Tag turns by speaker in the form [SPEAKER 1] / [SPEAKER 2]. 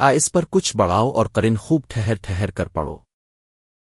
[SPEAKER 1] آ اس پر کچھ بڑھاؤ اور قرن خوب ٹھہر ٹھہر کر پڑو